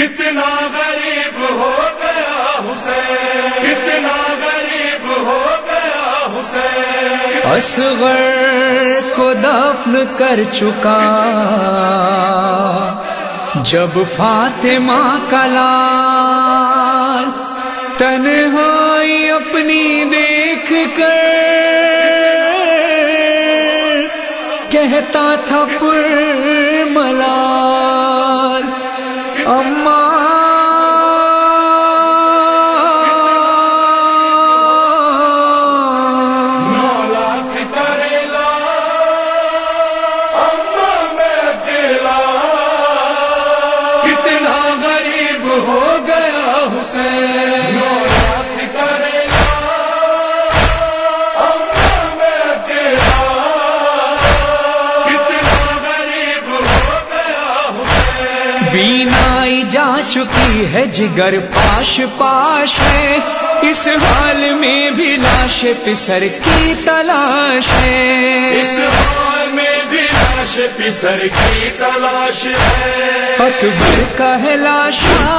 کتنا غریب ہو گیا حسین، کتنا غریب ہو گیا حسین۔ اصغر کو دفن کر چکا، جب فاطمہ کلال تنہائی اپنی دیکھ کر کہتا تھا پر ملال بینائی جا چکی ہے جگر پاش پاش ہے۔ اس حال میں بھی لاش پسر کی تلاش ہے۔ اس حال میں بھی لاش پسر کی تلاش ہے۔ اکبر کا ہے لاشا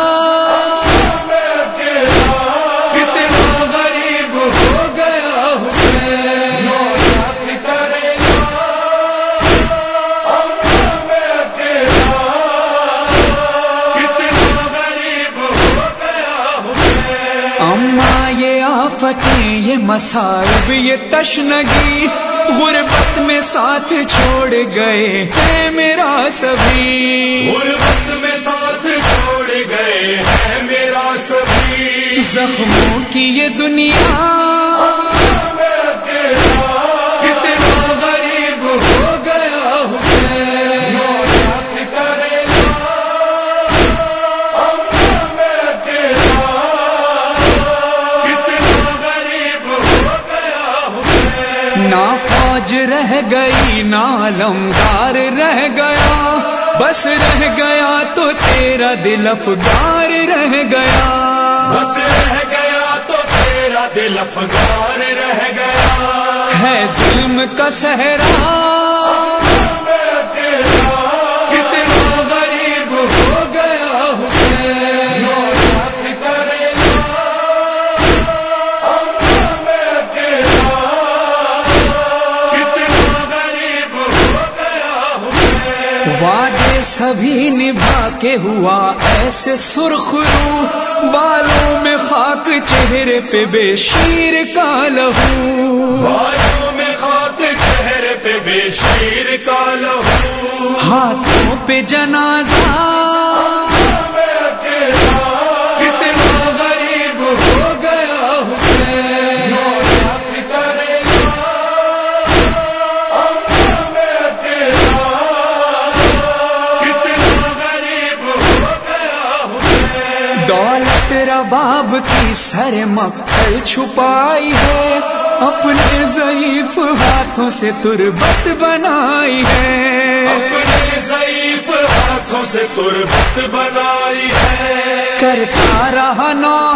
مصائب یہ تشنگی غربت میں ساتھ چھوڑ گئے ہے میرا سبھی۔ غربت میں ساتھ چھوڑ گئے ہیں میرا سبھی۔ زخموں کی یہ دنیا لمدار رہ گیا بس رہ گیا تو تیرا دل افگار رہ گیا۔ بس رہ گیا تو تیرا دل افغان رہ گیا۔ ہے ظلم کا صحرا وعدے سبھی نبھا کے ہوا ایسے سرخ رو بالوں میں خاک چہرے پہ بے شیر کا لہو۔ بازو میں خاک چہرے پہ بے شیر کا لہو۔ ہاتھوں پہ جنازہ رباب کی سر مکھل چھپائی ہے اپنے ضعیف ہاتھوں سے تربت بنائی ہے۔ اپنے ضعیف ہاتھوں سے تربت بنائی ہے۔ کرتا رہا نوحہ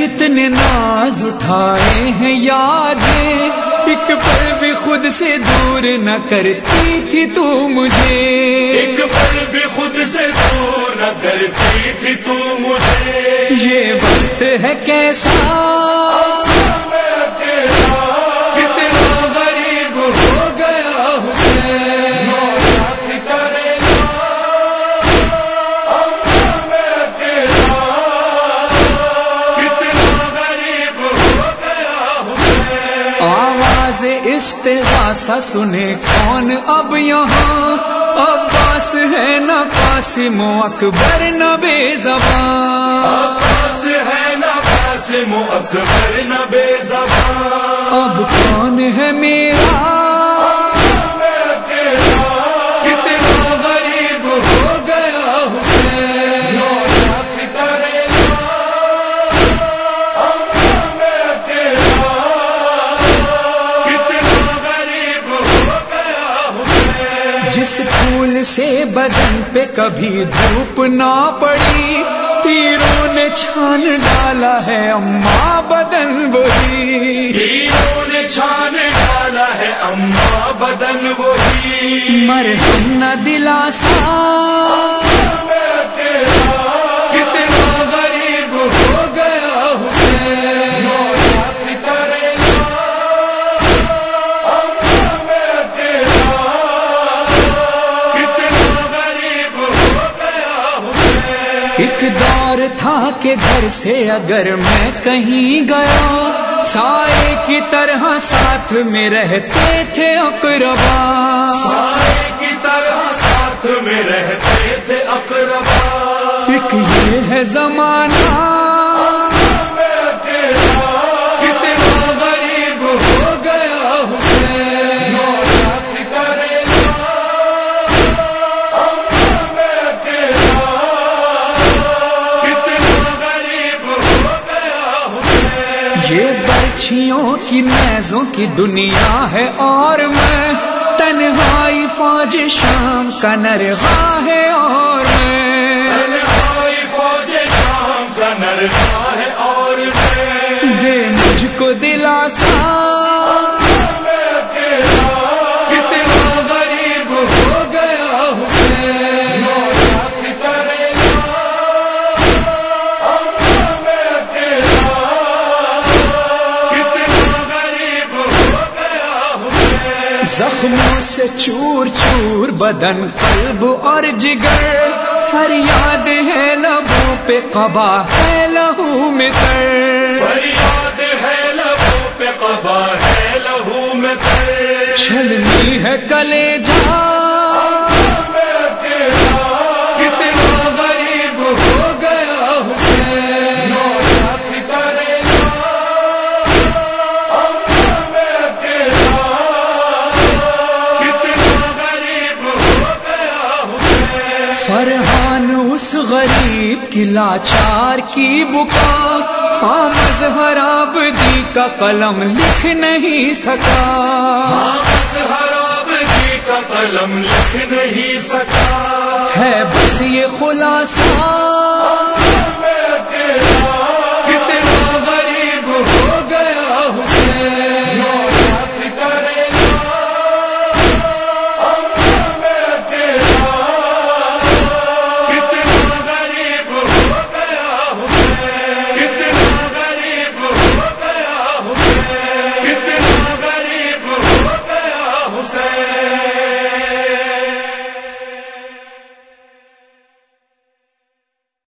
کتنے ناز اٹھائے ہیں یادیں ایک پل بھی خود سے دور نہ کرتی تھی تو مجھے۔ ایک پل بھی خود سے دور نہ کرتی تھی تو مجھے۔ یہ وقت ہے کیسا؟ سنے کون اب یہاں؟ عباس ہے نہ قاسم اکبر نہ بے زبان۔ پاس ہے نہ پاس اکبر نہ بے زبان۔ اب کون ہے میرا؟ پھول سے بدن پہ کبھی دھوپ نہ پڑی۔ تیروں نے چھان ڈالا ہے اماں بدن وہی۔ تیروں نے چھان ڈالا ہے اماں بدن وہی۔ مرہم نہ دلاسا۔ ایک دور تھا کہ گھر سے اگر میں کہیں گیا سائے کی طرح ساتھ میں رہتے تھے اقربا۔ سائے کی طرح ساتھ میں رہتے تھے اقربا۔ ایک یہ ہے زمانہ یہ برچھیوں کی نیزوں کی دنیا ہے اور میں تنہائی فوج شام کا نرغا ہے اور میں تنہائی فوج شام کا نرغا بدن قلب اور جگر۔ فریاد ہے لبوں پہ قبا ہے لہو میں کر فریاد ہے لبوں پہ قبا ہے لہو میں تر۔ چھلنی ہے کلے جا اس غریب کی لاچار کی بکا مظہراب دی کا قلم لکھ نہیں سکا حراب جی کا قلم لکھ نہیں سکا ہے بس یہ خلاصہ